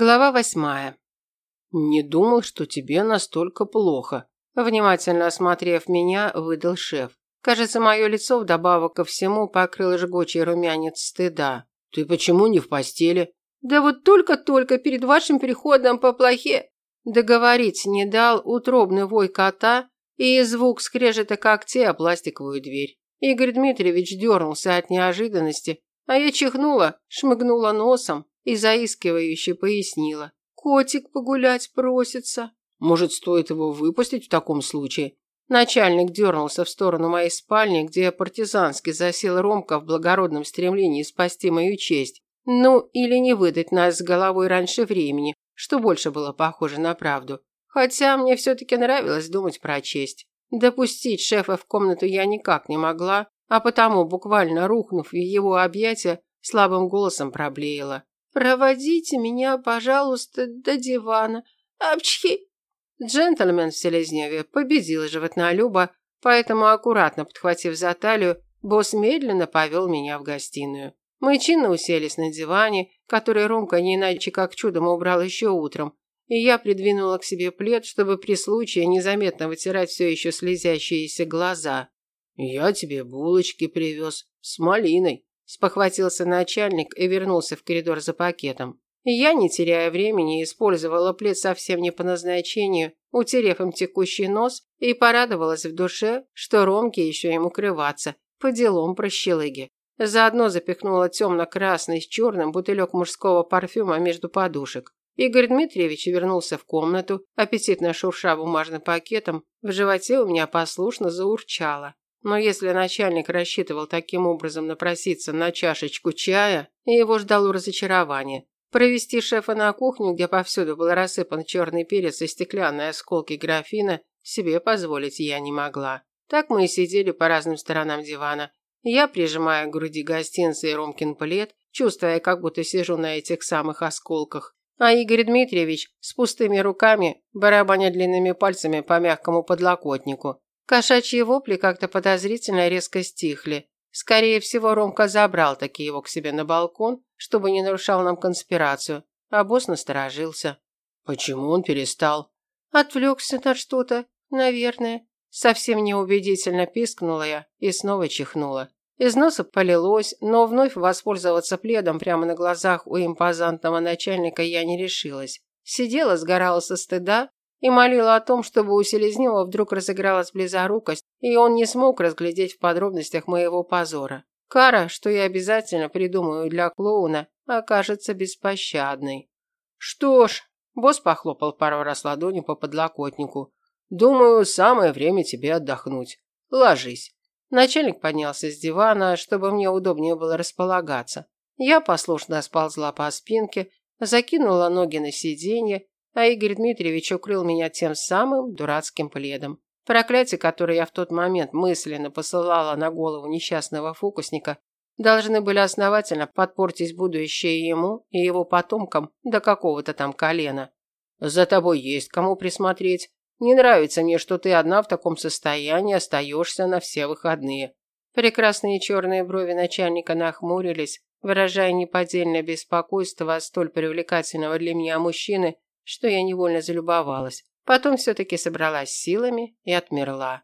Глава восьмая. «Не думал, что тебе настолько плохо», – внимательно осмотрев меня, выдал шеф. Кажется, мое лицо вдобавок ко всему покрыл жгучий румянец стыда. «Ты почему не в постели?» «Да вот только-только перед вашим переходом по плохе...» Договорить не дал утробный вой кота и звук скрежета когтей о пластиковую дверь. Игорь Дмитриевич дернулся от неожиданности, а я чихнула, шмыгнула носом и заискивающе пояснила. «Котик погулять просится». «Может, стоит его выпустить в таком случае?» Начальник дернулся в сторону моей спальни, где партизански засел Ромка в благородном стремлении спасти мою честь. Ну, или не выдать нас с головой раньше времени, что больше было похоже на правду. Хотя мне все-таки нравилось думать про честь. Допустить шефа в комнату я никак не могла, а потому, буквально рухнув в его объятия, слабым голосом проблеяла. «Проводите меня, пожалуйста, до дивана. Апчхи!» Джентльмен в Селезневе победил животнолюба, поэтому, аккуратно подхватив за талию, босс медленно повел меня в гостиную. Мы чинно уселись на диване, который Ромка не иначе как чудом убрал еще утром, и я придвинула к себе плед, чтобы при случае незаметно вытирать все еще слезящиеся глаза. «Я тебе булочки привез с малиной», – спохватился начальник и вернулся в коридор за пакетом. Я, не теряя времени, использовала плед совсем не по назначению, утерев им текущий нос, и порадовалась в душе, что Ромке еще им укрываться, по делам прощелыги. Заодно запихнула темно-красный с черным бутылек мужского парфюма между подушек. Игорь Дмитриевич вернулся в комнату, аппетитно шурша бумажным пакетом, в животе у меня послушно заурчало. Но если начальник рассчитывал таким образом напроситься на чашечку чая, его ждало разочарование. Провести шефа на кухню, где повсюду был рассыпан черный перец и стеклянные осколки графина, себе позволить я не могла. Так мы и сидели по разным сторонам дивана. Я, прижимая к груди гостинцы и Ромкин плед, чувствуя, как будто сижу на этих самых осколках, а Игорь Дмитриевич с пустыми руками, барабаня длинными пальцами по мягкому подлокотнику. Кошачьи вопли как-то подозрительно резко стихли. Скорее всего, Ромка забрал таки его к себе на балкон, чтобы не нарушал нам конспирацию, а босс насторожился. Почему он перестал? Отвлекся на что-то, наверное. Совсем неубедительно пискнула я и снова чихнула. Из носа полилось, но вновь воспользоваться пледом прямо на глазах у импозантного начальника я не решилась. Сидела, сгорала со стыда и молила о том, чтобы у Селезнева вдруг разыгралась близорукость, и он не смог разглядеть в подробностях моего позора. Кара, что я обязательно придумаю для клоуна, окажется беспощадной. Что ж, босс похлопал пару раз ладонью по подлокотнику. Думаю, самое время тебе отдохнуть. Ложись. Начальник поднялся с дивана, чтобы мне удобнее было располагаться. Я послушно сползла по спинке, закинула ноги на сиденье, а Игорь Дмитриевич укрыл меня тем самым дурацким пледом. Проклятие, которое я в тот момент мысленно посылала на голову несчастного фокусника, должны были основательно подпортить будущее ему и его потомкам до какого-то там колена. За тобой есть кому присмотреть, не нравится мне, что ты одна в таком состоянии остаешься на все выходные. Прекрасные черные брови начальника нахмурились, выражая неподдельное беспокойство от столь привлекательного для меня мужчины, что я невольно залюбовалась. Потом все-таки собралась силами и отмерла.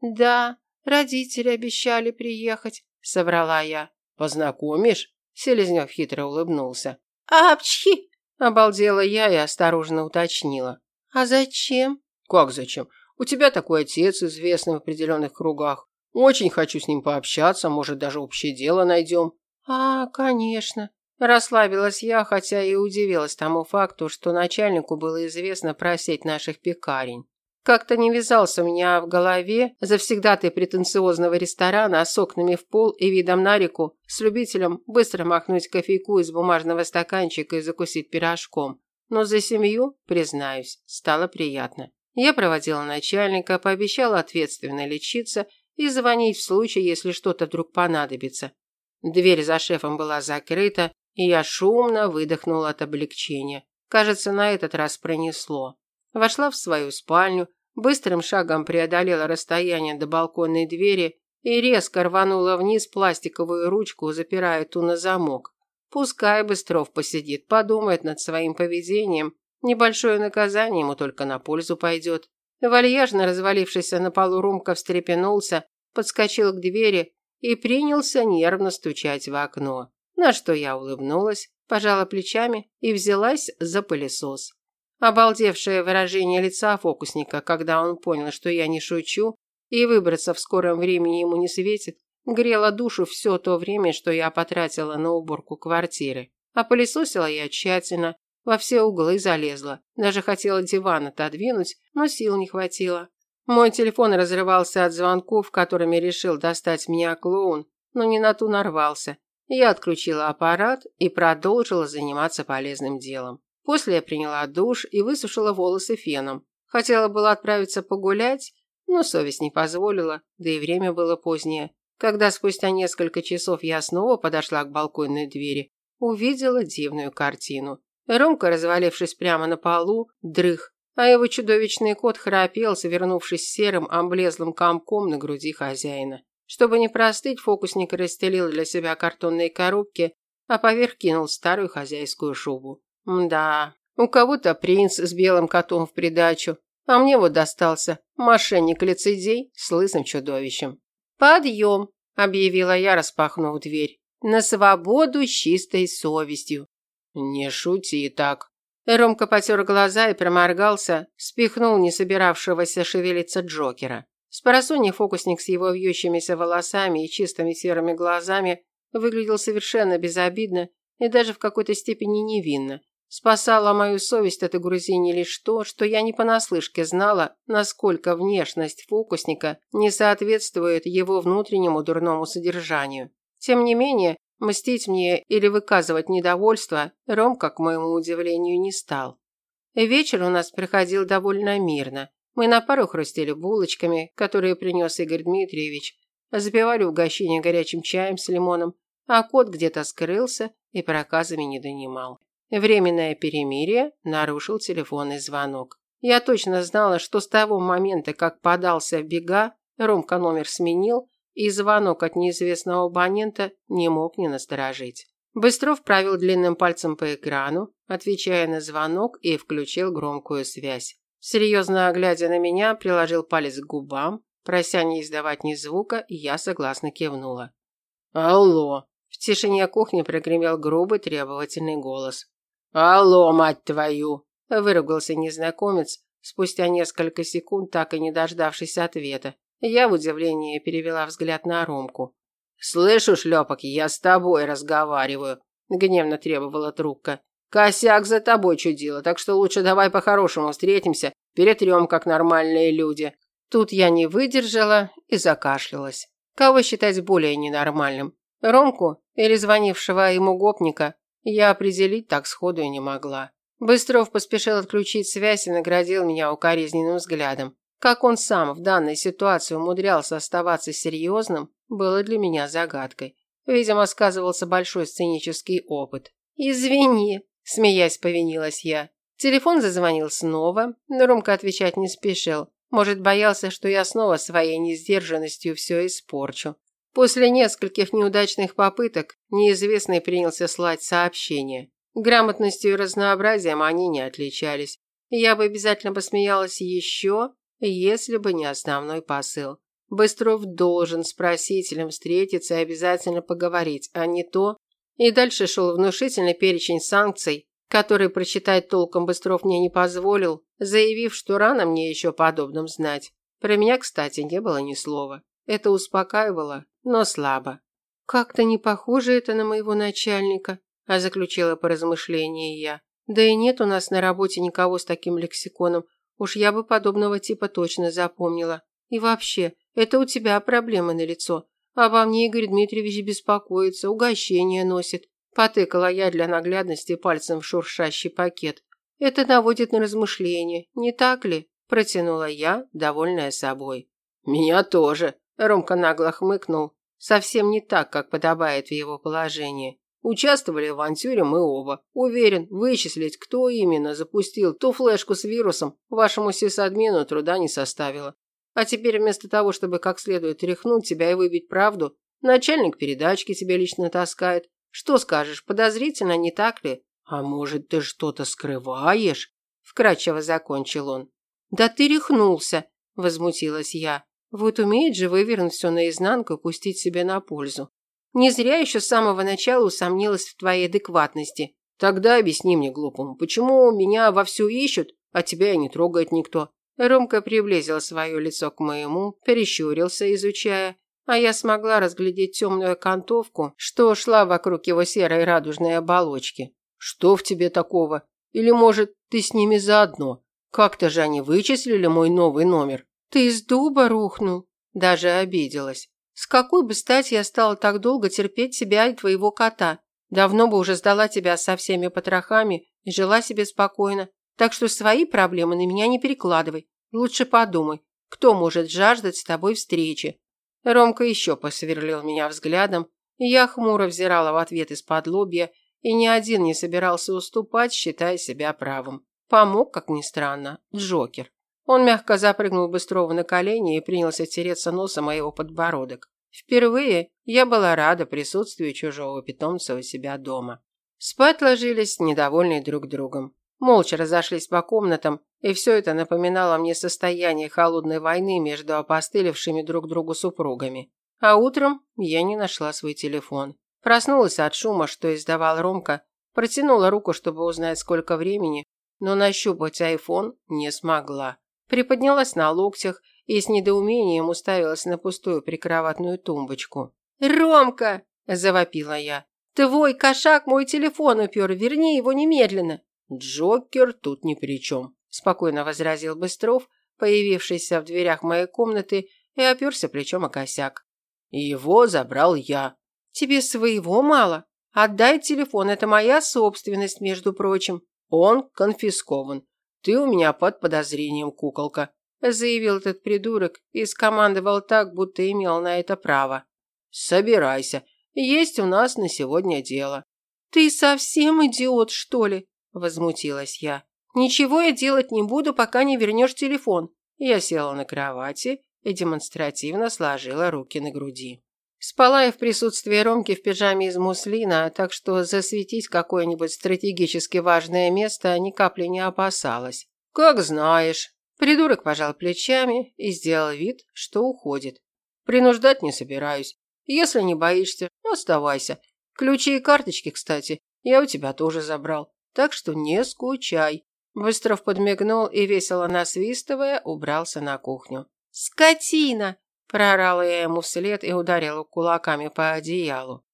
«Да, родители обещали приехать», — соврала я. «Познакомишь?» — Селезнев хитро улыбнулся. «Апчхи!» — обалдела я и осторожно уточнила. «А зачем?» Как зачем? У тебя такой отец, известный в определенных кругах. Очень хочу с ним пообщаться, может, даже общее дело найдем. А, конечно. Расслабилась я, хотя и удивилась тому факту, что начальнику было известно про сеть наших пекарень. Как-то не вязался у меня в голове завсегдатый претенциозного ресторана с окнами в пол и видом на реку, с любителем быстро махнуть кофейку из бумажного стаканчика и закусить пирожком. Но за семью, признаюсь, стало приятно. Я проводила начальника, пообещала ответственно лечиться и звонить в случае, если что-то вдруг понадобится. Дверь за шефом была закрыта, и я шумно выдохнула от облегчения. Кажется, на этот раз пронесло. Вошла в свою спальню, быстрым шагом преодолела расстояние до балконной двери и резко рванула вниз пластиковую ручку, запирая ту на замок. Пускай Быстров посидит, подумает над своим поведением. Небольшое наказание ему только на пользу пойдет. Вальяжно развалившийся на полу Румка встрепенулся, подскочил к двери и принялся нервно стучать в окно. На что я улыбнулась, пожала плечами и взялась за пылесос. Обалдевшее выражение лица фокусника, когда он понял, что я не шучу, и выбраться в скором времени ему не светит, грело душу все то время, что я потратила на уборку квартиры. А пылесосила я тщательно, во все углы залезла, даже хотела диван отодвинуть, но сил не хватило. Мой телефон разрывался от звонков, которыми решил достать меня клоун, но не на ту нарвался. Я отключила аппарат и продолжила заниматься полезным делом. После я приняла душ и высушила волосы феном. Хотела было отправиться погулять, но совесть не позволила, да и время было позднее. Когда спустя несколько часов я снова подошла к балконной двери, увидела дивную картину. Ромка, развалившись прямо на полу, дрых, а его чудовищный кот храпел, свернувшись серым, облезлым комком на груди хозяина. Чтобы не простыть, фокусник расстелил для себя картонные коробки, а поверх кинул старую хозяйскую шубу. Да, у кого-то принц с белым котом в придачу, а мне вот достался мошенник-лицедей с лысым чудовищем. «Подъем!» – объявила я, распахнув дверь. «На свободу с чистой совестью!» «Не шути так!» Ромка потер глаза и проморгался, спихнул не собиравшегося шевелиться Джокера. Спросонья фокусник с его вьющимися волосами и чистыми серыми глазами выглядел совершенно безобидно и даже в какой-то степени невинно. Спасала мою совесть от угрызений лишь то, что я не понаслышке знала, насколько внешность фокусника не соответствует его внутреннему дурному содержанию. Тем не менее, мстить мне или выказывать недовольство Ромка, к моему удивлению, не стал. Вечер у нас проходил довольно мирно. Мы на пару хрустели булочками, которые принес Игорь Дмитриевич, запивали угощение горячим чаем с лимоном, а кот где-то скрылся и проказами не донимал. Временное перемирие нарушил телефонный звонок. Я точно знала, что с того момента, как подался в бега, Ромка номер сменил, и звонок от неизвестного абонента не мог не насторожить. Быстров провел длинным пальцем по экрану, отвечая на звонок и включил громкую связь. Серьезно глядя на меня, приложил палец к губам, прося не издавать ни звука, и я согласно кивнула. «Алло!» В тишине кухни прогремел грубый требовательный голос. «Алло, мать твою!» – выругался незнакомец, спустя несколько секунд, так и не дождавшись ответа. Я в удивлении перевела взгляд на Ромку. «Слышу, шлепок, я с тобой разговариваю», – гневно требовала трубка. «Косяк за тобой чудило, так что лучше давай по-хорошему встретимся, перетрем, как нормальные люди». Тут я не выдержала и закашлялась. Кого считать более ненормальным? Ромку или звонившего ему гопника? Я определить так сходу и не могла. Быстров поспешил отключить связь и наградил меня укоризненным взглядом. Как он сам в данной ситуации умудрялся оставаться серьезным, было для меня загадкой. Видимо, сказывался большой сценический опыт. «Извини», – смеясь повинилась я. Телефон зазвонил снова, но Ромка отвечать не спешил. Может, боялся, что я снова своей несдержанностью все испорчу. После нескольких неудачных попыток неизвестный принялся слать сообщения. Грамотностью и разнообразием они не отличались. Я бы обязательно посмеялась еще, если бы не основной посыл. Быстров должен с просителем встретиться и обязательно поговорить, а не то. И дальше шел внушительный перечень санкций, который прочитать толком Быстров мне не позволил, заявив, что рано мне еще подобным знать. Про меня, кстати, не было ни слова. Это успокаивало, но слабо. «Как-то не похоже это на моего начальника», – а заключила по размышлению я. «Да и нет у нас на работе никого с таким лексиконом. Уж я бы подобного типа точно запомнила. И вообще, это у тебя проблемы на лицо. Обо мне Игорь Дмитриевич беспокоится, угощение носит». Потыкала я для наглядности пальцем в шуршащий пакет. «Это наводит на размышления, не так ли?» – протянула я, довольная собой. «Меня тоже», – Ромка нагло хмыкнул, Совсем не так, как подобает в его положении. Участвовали в авантюре мы оба. Уверен, вычислить, кто именно запустил ту флешку с вирусом, вашему сисадмину труда не составило. А теперь вместо того, чтобы как следует тряхнуть тебя и выбить правду, начальник передачки тебя лично таскает, Что скажешь, подозрительно, не так ли? А может, ты что-то скрываешь? Вкратчиво закончил он. Да ты рехнулся, возмутилась я. Вот умеет же вывернуть все наизнанку и пустить себе на пользу. Не зря еще с самого начала усомнилась в твоей адекватности. Тогда объясни мне, глупому, почему меня вовсю ищут, а тебя и не трогает никто?» Ромка приблизил свое лицо к моему, перещурился, изучая, а я смогла разглядеть темную окантовку, что шла вокруг его серой радужной оболочки. «Что в тебе такого? Или, может, ты с ними заодно? Как-то же они вычислили мой новый номер?» «Ты из дуба рухнул?» Даже обиделась. С какой бы стати я стала так долго терпеть себя и твоего кота? Давно бы уже сдала тебя со всеми потрохами и жила себе спокойно. Так что свои проблемы на меня не перекладывай. Лучше подумай, кто может жаждать с тобой встречи. Ромка еще посверлил меня взглядом, и я хмуро взирала в ответ из-под лобья, и ни один не собирался уступать, считая себя правым. Помог, как ни странно, Джокер. Он мягко запрыгнул Быстрова на колени и принялся тереться носом о его подбородок. Впервые я была рада присутствию чужого питомца у себя дома. Спать ложились, недовольные друг другом. Молча разошлись по комнатам, и все это напоминало мне состояние холодной войны между опостылевшими друг другу супругами. А утром я не нашла свой телефон. Проснулась от шума, что издавал Ромка, протянула руку, чтобы узнать, сколько времени, но нащупать айфон не смогла приподнялась на локтях и с недоумением уставилась на пустую прикроватную тумбочку. «Ромка!» – завопила я. «Твой кошак мой телефон упер, верни его немедленно!» «Джокер тут ни при чем», – спокойно возразил Быстров, появившийся в дверях моей комнаты и оперся плечом о косяк. «Его забрал я». «Тебе своего мало? Отдай телефон, это моя собственность, между прочим». «Он конфискован. «Ты у меня под подозрением, куколка», – заявил этот придурок и скомандовал так, будто имел на это право. «Собирайся. Есть у нас на сегодня дело». «Ты совсем идиот, что ли?» – возмутилась я. «Ничего я делать не буду, пока не вернешь телефон». Я села на кровати и демонстративно сложила руки на груди. Спала я в присутствии Ромки в пижаме из муслина, так что засветить какое-нибудь стратегически важное место ни капли не опасалась. «Как знаешь». Придурок пожал плечами и сделал вид, что уходит. «Принуждать не собираюсь. Если не боишься, оставайся. Ключи и карточки, кстати, я у тебя тоже забрал. Так что не скучай». Быстров подмигнул и, весело насвистывая, убрался на кухню. «Скотина!» Проорала я ему вслед и ударила кулаками по одеялу.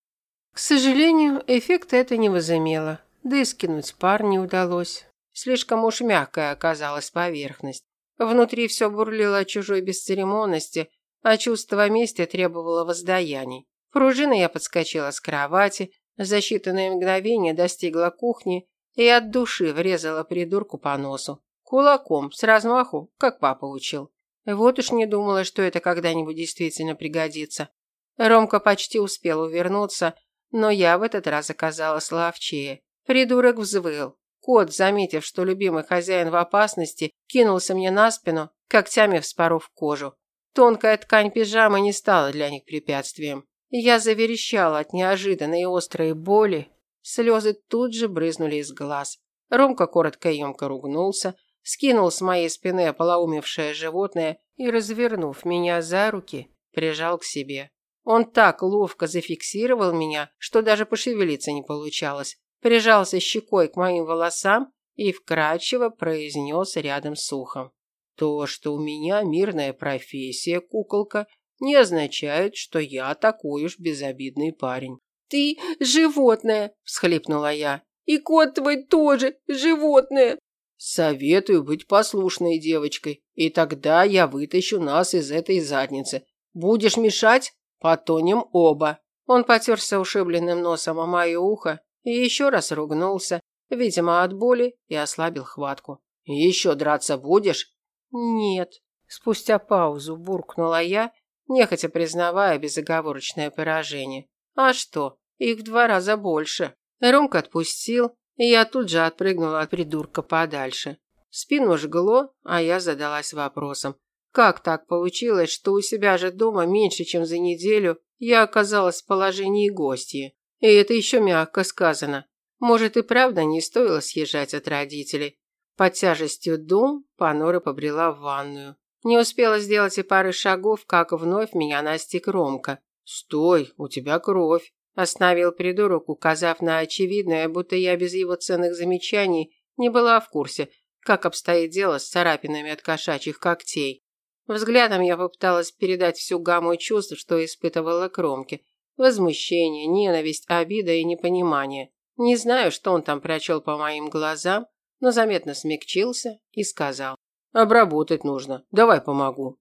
К сожалению, эффекта это не возымело, да и скинуть пар не удалось. Слишком уж мягкая оказалась поверхность. Внутри все бурлило от чужой бесцеремонности, а чувство мести требовало воздаяний. Пружина я подскочила с кровати, за считанные мгновения достигла кухни и от души врезала придурку по носу. Кулаком, с размаху, как папа учил. Вот уж не думала, что это когда-нибудь действительно пригодится. Ромка почти успел увернуться, но я в этот раз оказалась ловчее. Придурок взвыл. Кот, заметив, что любимый хозяин в опасности, кинулся мне на спину, когтями вспоров кожу. Тонкая ткань пижамы не стала для них препятствием. Я заверещала от неожиданной острой боли. Слезы тут же брызнули из глаз. Ромка коротко и емко ругнулся, скинул с моей спины ополоумевшее животное и, развернув меня за руки, прижал к себе. Он так ловко зафиксировал меня, что даже пошевелиться не получалось. Прижался щекой к моим волосам и вкрадчиво произнес рядом с ухом. То, что у меня мирная профессия, куколка, не означает, что я такой уж безобидный парень. «Ты животное!» – всхлипнула я. «И кот твой тоже животное!» Советую быть послушной девочкой, и тогда я вытащу нас из этой задницы. Будешь мешать? Потонем оба. Он потерся ушибленным носом о мое ухо и еще раз ругнулся, видимо, от боли, и ослабил хватку. «Еще драться будешь?» «Нет». Спустя паузу буркнула я, нехотя признавая безоговорочное поражение. «А что? Их в два раза больше». Ромка отпустил, и я тут же отпрыгнула от придурка подальше. Спину жгло, а я задалась вопросом. Как так получилось, что у себя же дома меньше, чем за неделю я оказалась в положении гостья? И это еще мягко сказано. Может и правда не стоило съезжать от родителей. Под тяжестью дум Панора побрела в ванную. Не успела сделать и пары шагов, как вновь меня настиг Ромка. «Стой, у тебя кровь!» Остановил придурок, указав на очевидное, будто я без его ценных замечаний не была в курсе, как обстоит дело с царапинами от кошачьих когтей. Взглядом я попыталась передать всю гамму чувств, что испытывала Кромке. Возмущение, ненависть, обида и непонимание. Не знаю, что он там прочел по моим глазам, но заметно смягчился и сказал. «Обработать нужно. Давай помогу».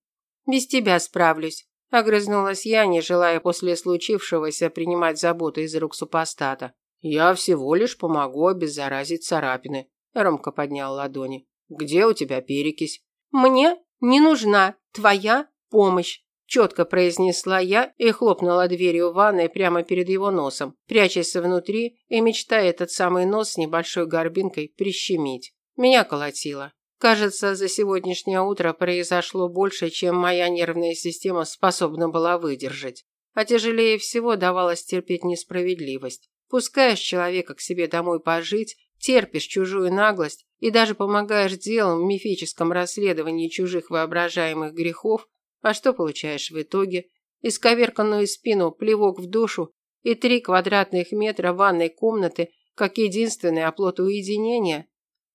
«Без тебя справлюсь», – огрызнулась я, не желая после случившегося принимать заботу из рук супостата. «Я всего лишь помогу обеззаразить царапины», – Ромка поднял ладони. «Где у тебя перекись?» «Мне не нужна твоя помощь», четко произнесла я и хлопнула дверью ванной прямо перед его носом, прячась внутри и мечтая этот самый нос с небольшой горбинкой прищемить. Меня колотило. Кажется, за сегодняшнее утро произошло больше, чем моя нервная система способна была выдержать. А тяжелее всего давалось терпеть несправедливость. Пускаешь человека к себе домой пожить, терпишь чужую наглость и даже помогаешь делом в мифическом расследовании чужих воображаемых грехов, а что получаешь в итоге? Исковерканную спину, плевок в душу и три квадратных метра ванной комнаты, как единственный оплот уединения?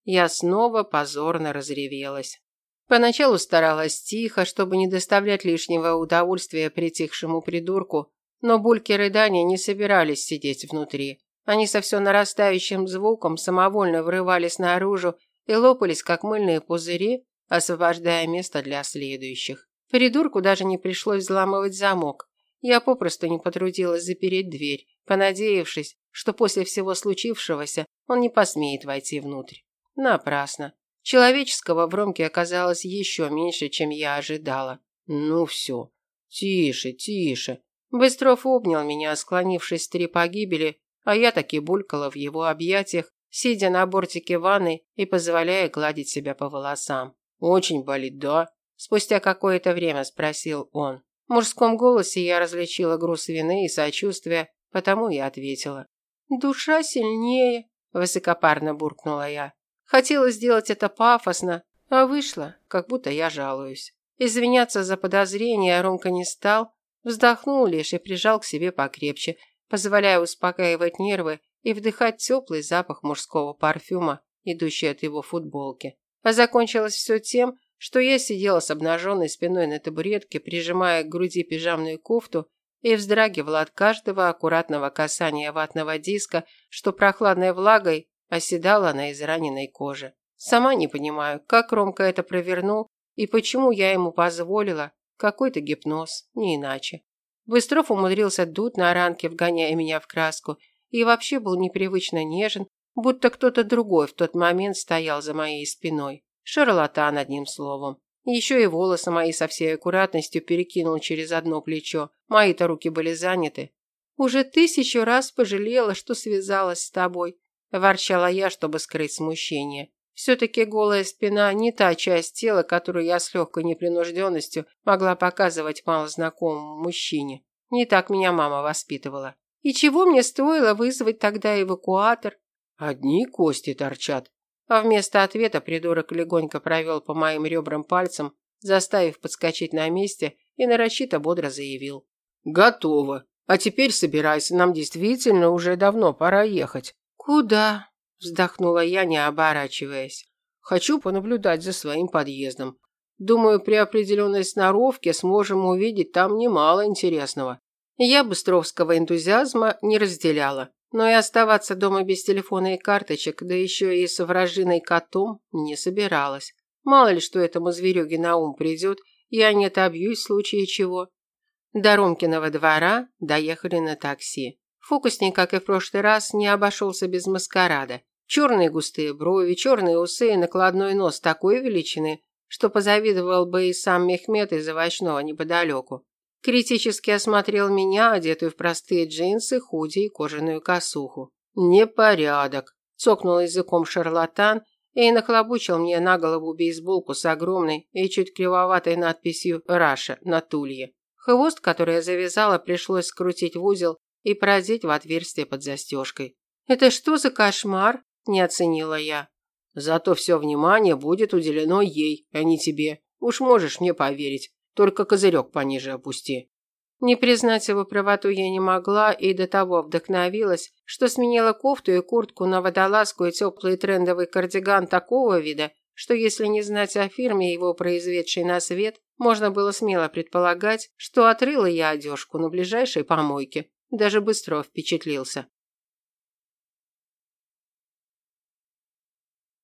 Я снова позорно разревелась. Поначалу старалась тихо, чтобы не доставлять лишнего удовольствия притихшему придурку, но бульки рыдания не собирались сидеть внутри. Они со все нарастающим звуком самовольно врывались наружу и лопались, как мыльные пузыри, освобождая место для следующих. Придурку даже не пришлось взламывать замок. Я попросту не потрудилась запереть дверь, понадеявшись, что после всего случившегося он не посмеет войти внутрь. Напрасно. Человеческого в Ромке оказалось еще меньше, чем я ожидала. Ну все. Тише, тише. Быстров обнял меня, склонившись три погибели, а я таки булькала в его объятиях, сидя на бортике ванны и позволяя гладить себя по волосам. Очень болит, да? Спустя какое-то время спросил он. В мужском голосе я различила груз вины и сочувствия, потому и ответила. «Душа сильнее», – высокопарно буркнула я. Хотела сделать это пафосно, а вышло, как будто я жалуюсь. Извиняться за подозрения Ромка не стал, вздохнул лишь и прижал к себе покрепче, позволяя успокаивать нервы и вдыхать теплый запах мужского парфюма, идущий от его футболки. А закончилось все тем, что я сидела с обнаженной спиной на табуретке, прижимая к груди пижамную кофту и вздрагивала от каждого аккуратного касания ватного диска, что прохладной влагой оседала на израненной коже. Сама не понимаю, как Ромка это провернул и почему я ему позволила. Какой-то гипноз, не иначе. Быстров умудрился дуть на ранке, вгоняя меня в краску, и вообще был непривычно нежен, будто кто-то другой в тот момент стоял за моей спиной. Шарлатан, одним словом. Еще и волосы мои со всей аккуратностью перекинул через одно плечо. Мои-то руки были заняты. «Уже тысячу раз пожалела, что связалась с тобой», – ворчала я, чтобы скрыть смущение. Все-таки голая спина не та часть тела, которую я с легкой непринужденностью могла показывать малознакомому мужчине. Не так меня мама воспитывала. И чего мне стоило вызвать тогда эвакуатор? Одни кости торчат, а вместо ответа придурок легонько провел по моим ребрам пальцем, заставив подскочить на месте и нарочито бодро заявил. «Готово. А теперь собирайся, нам действительно уже давно пора ехать». «Куда?» – вздохнула я, не оборачиваясь. «Хочу понаблюдать за своим подъездом. Думаю, при определенной сноровке сможем увидеть там немало интересного». Я быстровского энтузиазма не разделяла. Но и оставаться дома без телефона и карточек, да еще и с вражиной котом, не собиралась. Мало ли, что этому зверюге на ум придет, я не отобьюсь в случае чего. До Ромкиного двора доехали на такси. Фокусник, как и в прошлый раз, не обошелся без маскарада. Черные густые брови, черные усы и накладной нос такой величины, что позавидовал бы и сам Мехмед из овощного неподалеку. Критически осмотрел меня, одетую в простые джинсы, худи и кожаную косуху. «Непорядок», – цокнул языком шарлатан и нахлобучил мне на голову бейсболку с огромной и чуть кривоватой надписью «Раша» на тулье. Хвост, который я завязала, пришлось скрутить в узел и продеть в отверстие под застежкой. «Это что за кошмар?» – не оценила я. «Зато все внимание будет уделено ей, а не тебе. Уж можешь мне поверить. Только козырек пониже опусти». Не признать его правоту я не могла и до того вдохновилась, что сменила кофту и куртку на водолазку и теплый трендовый кардиган такого вида, что если не знать о фирме, его произведшей на свет, можно было смело предполагать, что отрыла я одежку на ближайшей помойке. Даже быстро впечатлился.